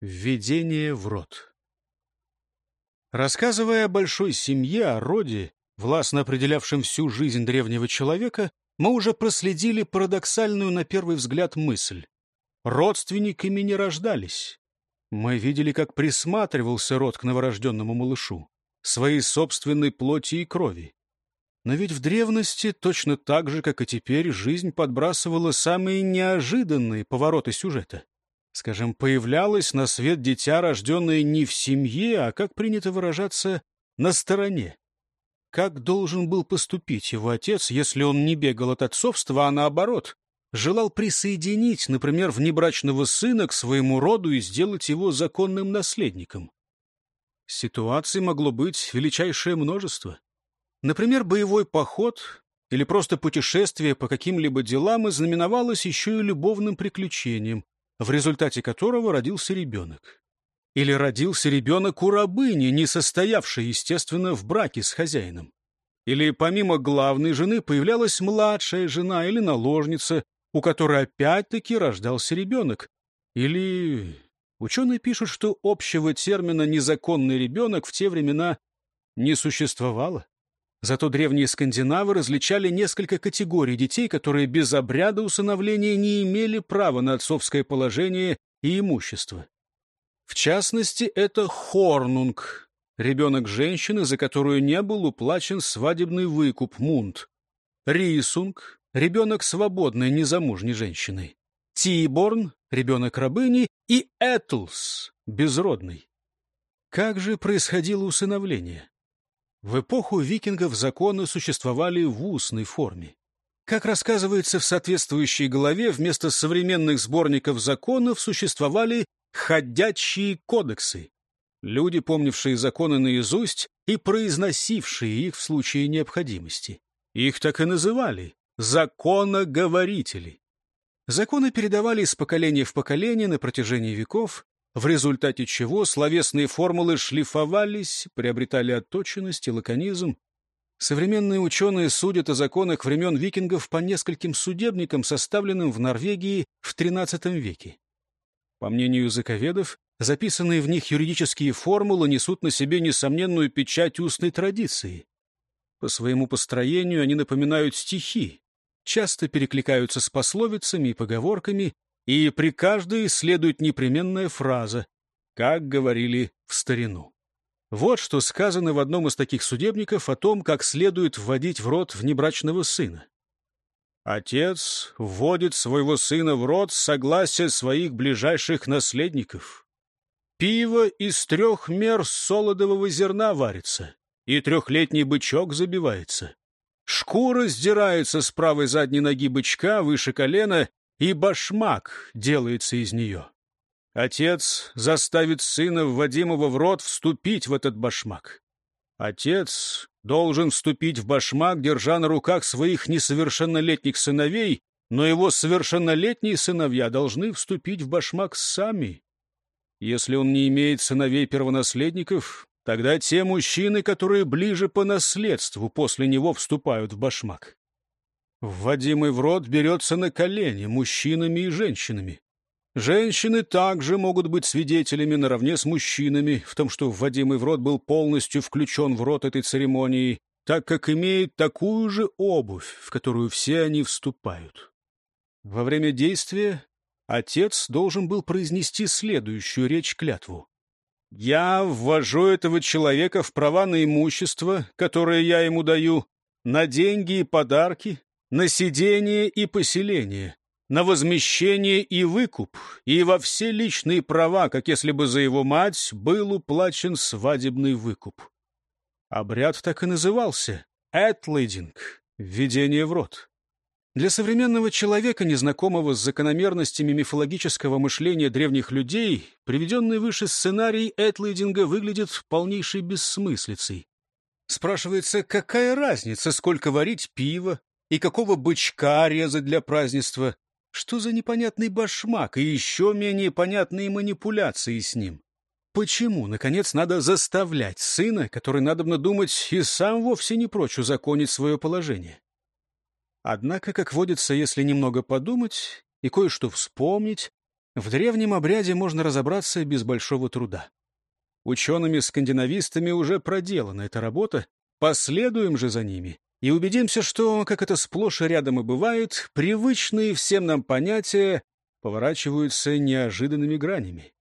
Введение в род. Рассказывая о большой семье, о роде, властно определявшем всю жизнь древнего человека, мы уже проследили парадоксальную на первый взгляд мысль. Родственниками не рождались. Мы видели, как присматривался род к новорожденному малышу, своей собственной плоти и крови. Но ведь в древности, точно так же, как и теперь, жизнь подбрасывала самые неожиданные повороты сюжета скажем, появлялось на свет дитя, рожденное не в семье, а, как принято выражаться, на стороне. Как должен был поступить его отец, если он не бегал от отцовства, а наоборот, желал присоединить, например, внебрачного сына к своему роду и сделать его законным наследником? Ситуаций могло быть величайшее множество. Например, боевой поход или просто путешествие по каким-либо делам и знаменовалось еще и любовным приключением, в результате которого родился ребенок. Или родился ребенок у рабыни, не состоявшей, естественно, в браке с хозяином. Или помимо главной жены появлялась младшая жена или наложница, у которой опять-таки рождался ребенок. Или ученые пишут, что общего термина «незаконный ребенок» в те времена не существовало. Зато древние скандинавы различали несколько категорий детей, которые без обряда усыновления не имели права на отцовское положение и имущество. В частности, это хорнунг, ребенок женщины, за которую не был уплачен свадебный выкуп мунт. Рисунг, ребенок свободной незамужней женщины. Тиборн, ребенок рабыни, и Этлс, безродный. Как же происходило усыновление? В эпоху викингов законы существовали в устной форме. Как рассказывается в соответствующей главе, вместо современных сборников законов существовали ходячие кодексы. Люди, помнившие законы наизусть и произносившие их в случае необходимости. Их так и называли — законоговорители. Законы передавали из поколения в поколение на протяжении веков, в результате чего словесные формулы шлифовались, приобретали отточенность и лаконизм. Современные ученые судят о законах времен викингов по нескольким судебникам, составленным в Норвегии в XIII веке. По мнению языковедов, записанные в них юридические формулы несут на себе несомненную печать устной традиции. По своему построению они напоминают стихи, часто перекликаются с пословицами и поговорками, и при каждой следует непременная фраза, как говорили в старину. Вот что сказано в одном из таких судебников о том, как следует вводить в род внебрачного сына. Отец вводит своего сына в род с согласия своих ближайших наследников. Пиво из трех мер солодового зерна варится, и трехлетний бычок забивается. Шкура сдирается с правой задней ноги бычка выше колена, и башмак делается из нее. Отец заставит сына, вводимого в рот, вступить в этот башмак. Отец должен вступить в башмак, держа на руках своих несовершеннолетних сыновей, но его совершеннолетние сыновья должны вступить в башмак сами. Если он не имеет сыновей-первонаследников, тогда те мужчины, которые ближе по наследству после него вступают в башмак. Вводимый в рот берется на колени мужчинами и женщинами. Женщины также могут быть свидетелями наравне с мужчинами в том, что вводимый в рот был полностью включен в рот этой церемонии, так как имеет такую же обувь, в которую все они вступают. Во время действия отец должен был произнести следующую речь-клятву. «Я ввожу этого человека в права на имущество, которое я ему даю, на деньги и подарки, на сидение и поселение, на возмещение и выкуп, и во все личные права, как если бы за его мать был уплачен свадебный выкуп. Обряд так и назывался — «этлейдинг» — «введение в рот». Для современного человека, незнакомого с закономерностями мифологического мышления древних людей, приведенный выше сценарий этлейдинга выглядит полнейшей бессмыслицей. Спрашивается, какая разница, сколько варить пива, и какого бычка резать для празднества? Что за непонятный башмак и еще менее понятные манипуляции с ним? Почему, наконец, надо заставлять сына, который, надобно думать, и сам вовсе не прочь узаконить свое положение? Однако, как водится, если немного подумать и кое-что вспомнить, В древнем обряде можно разобраться без большого труда. Учеными-скандинавистами уже проделана эта работа, последуем же за ними и убедимся, что, как это сплошь и рядом и бывает, привычные всем нам понятия поворачиваются неожиданными гранями.